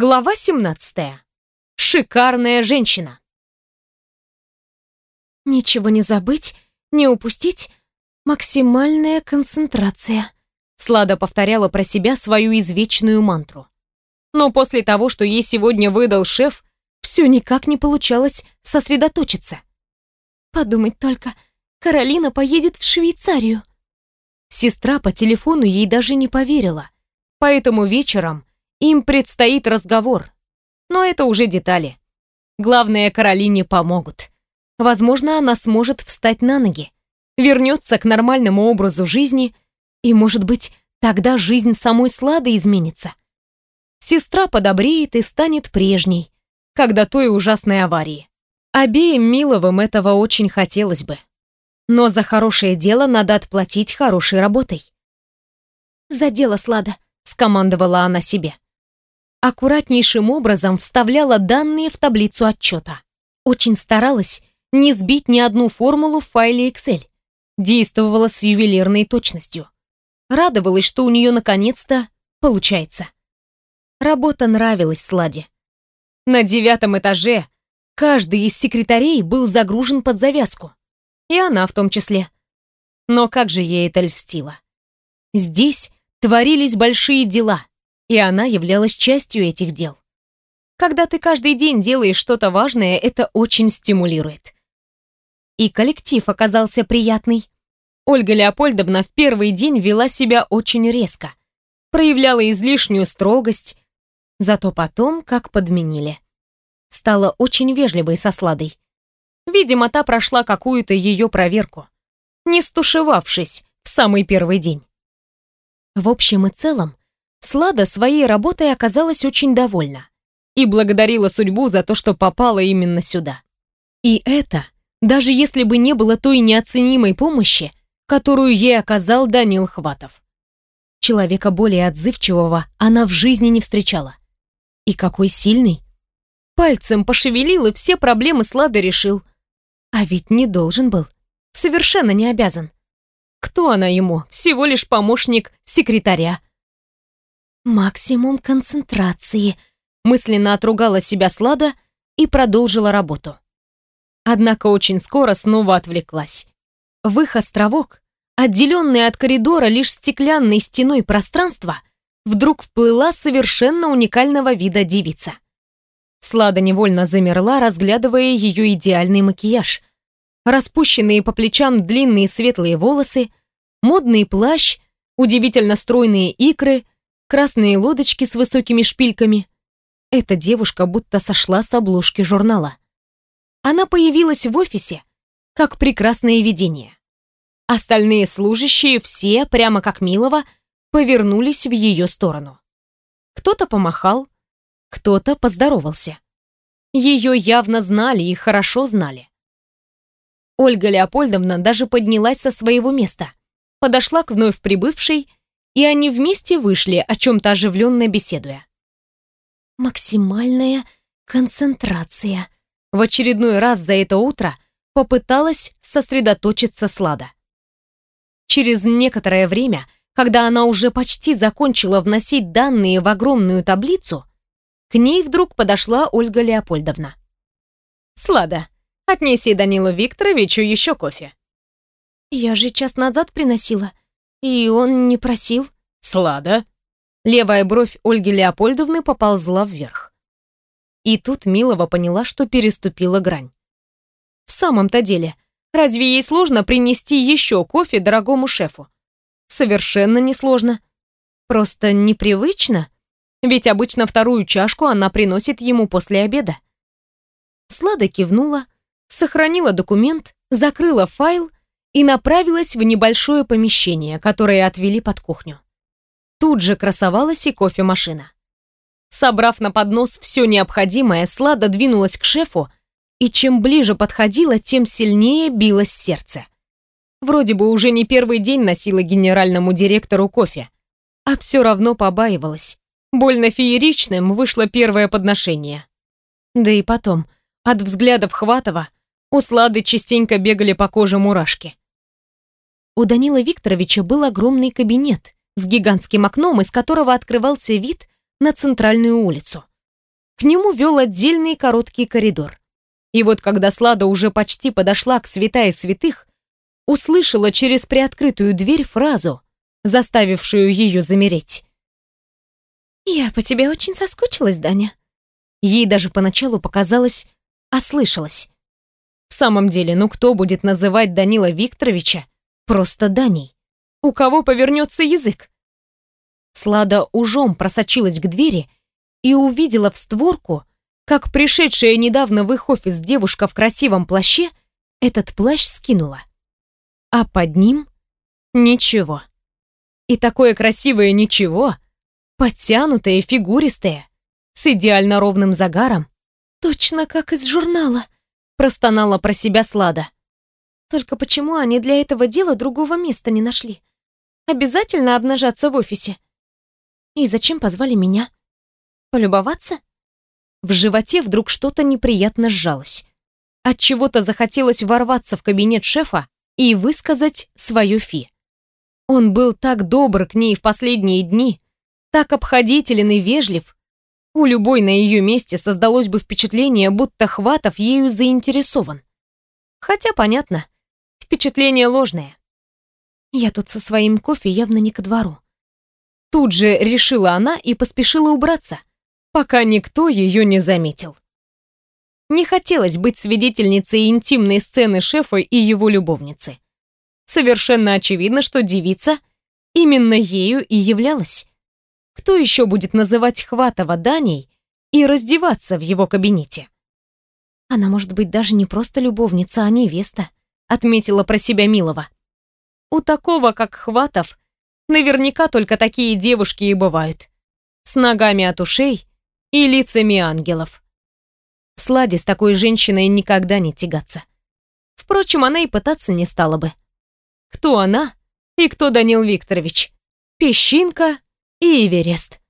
Глава 17. Шикарная женщина. Ничего не забыть, не упустить. Максимальная концентрация. Слада повторяла про себя свою извечную мантру. Но после того, что ей сегодня выдал шеф, все никак не получалось сосредоточиться. Подумать только, Каролина поедет в Швейцарию. Сестра по телефону ей даже не поверила. Поэтому вечером им предстоит разговор. Но это уже детали. Главное, Каролине помогут. Возможно, она сможет встать на ноги, вернется к нормальному образу жизни, и, может быть, тогда жизнь самой Слады изменится. Сестра подобреет и станет прежней, как до той ужасной аварии. Обеим Миловым этого очень хотелось бы. Но за хорошее дело надо отплатить хорошей работой. «За дело, Слада», — скомандовала она себе аккуратнейшим образом вставляла данные в таблицу отчета. Очень старалась не сбить ни одну формулу в файле Excel. Действовала с ювелирной точностью. Радовалась, что у нее наконец-то получается. Работа нравилась Сладе. На девятом этаже каждый из секретарей был загружен под завязку. И она в том числе. Но как же ей это льстило. Здесь творились большие дела и она являлась частью этих дел. Когда ты каждый день делаешь что-то важное, это очень стимулирует. И коллектив оказался приятный. Ольга Леопольдовна в первый день вела себя очень резко, проявляла излишнюю строгость, зато потом как подменили. Стала очень вежливой со Сладой. Видимо, та прошла какую-то ее проверку, не стушевавшись в самый первый день. В общем и целом, Слада своей работой оказалась очень довольна и благодарила судьбу за то, что попала именно сюда. И это, даже если бы не было той неоценимой помощи, которую ей оказал Данил Хватов. Человека более отзывчивого она в жизни не встречала. И какой сильный. Пальцем пошевелил и все проблемы Слады решил. А ведь не должен был. Совершенно не обязан. Кто она ему? Всего лишь помощник секретаря. Максимум концентрации. Мысленно отругала себя Слада и продолжила работу. Однако очень скоро снова отвлеклась. В их островок, отделенный от коридора лишь стеклянной стеной пространства, вдруг вплыла совершенно уникального вида девица. Слада невольно замерла, разглядывая ее идеальный макияж. Распущенные по плечам длинные светлые волосы, модный плащ, удивительно стройные икры — красные лодочки с высокими шпильками. Эта девушка будто сошла с обложки журнала. Она появилась в офисе, как прекрасное видение. Остальные служащие все, прямо как Милова, повернулись в ее сторону. Кто-то помахал, кто-то поздоровался. Ее явно знали и хорошо знали. Ольга Леопольдовна даже поднялась со своего места, подошла к вновь прибывшей и они вместе вышли, о чем-то оживленно беседуя. «Максимальная концентрация», в очередной раз за это утро попыталась сосредоточиться Слада. Через некоторое время, когда она уже почти закончила вносить данные в огромную таблицу, к ней вдруг подошла Ольга Леопольдовна. «Слада, отнеси Данилу Викторовичу еще кофе». «Я же час назад приносила», и он не просил? Слада. Левая бровь Ольги Леопольдовны поползла вверх. И тут Милова поняла, что переступила грань. В самом-то деле, разве ей сложно принести еще кофе дорогому шефу? Совершенно несложно. Просто непривычно, ведь обычно вторую чашку она приносит ему после обеда. Слада кивнула, сохранила документ, закрыла файл и направилась в небольшое помещение, которое отвели под кухню. Тут же красовалась и кофемашина. Собрав на поднос все необходимое, Слада двинулась к шефу, и чем ближе подходила, тем сильнее билось сердце. Вроде бы уже не первый день носила генеральному директору кофе, а все равно побаивалась. Больно фееричным вышло первое подношение. Да и потом, от взглядов Хватова, у Слады частенько бегали по коже мурашки. У Данила Викторовича был огромный кабинет с гигантским окном, из которого открывался вид на центральную улицу. к нему вел отдельный короткий коридор. И вот когда Слада уже почти подошла к святая святых, услышала через приоткрытую дверь фразу, заставившую ее замереть. «Я по тебе очень соскучилась, Даня». Ей даже поначалу показалось, ослышалась. В самом деле, ну кто будет называть Данила Викторовича просто Даней? У кого повернется язык? Слада ужом просочилась к двери и увидела в створку, как пришедшая недавно в их офис девушка в красивом плаще этот плащ скинула. А под ним ничего. И такое красивое ничего, подтянутое, фигуристое, с идеально ровным загаром, точно как из журнала, простонала про себя Слада. Только почему они для этого дела другого места не нашли? Обязательно обнажаться в офисе? И зачем позвали меня? Полюбоваться? В животе вдруг что-то неприятно сжалось. От чего-то захотелось ворваться в кабинет шефа и высказать свое фи. Он был так добр к ней в последние дни, так обходителен и вежлив. У любой на ее месте создалось бы впечатление, будто Хватов ею заинтересован. Хотя, понятно, впечатление ложное. Я тут со своим кофе явно не ко двору. Тут же решила она и поспешила убраться, пока никто ее не заметил. Не хотелось быть свидетельницей интимной сцены шефа и его любовницы. Совершенно очевидно, что девица именно ею и являлась. Кто еще будет называть Хватова Даней и раздеваться в его кабинете? Она может быть даже не просто любовница, а невеста, отметила про себя Милова. У такого, как Хватов, Наверняка только такие девушки и бывают. С ногами от ушей и лицами ангелов. Сладе с такой женщиной никогда не тягаться. Впрочем, она и пытаться не стала бы. Кто она и кто Данил Викторович? Песчинка и Эверест.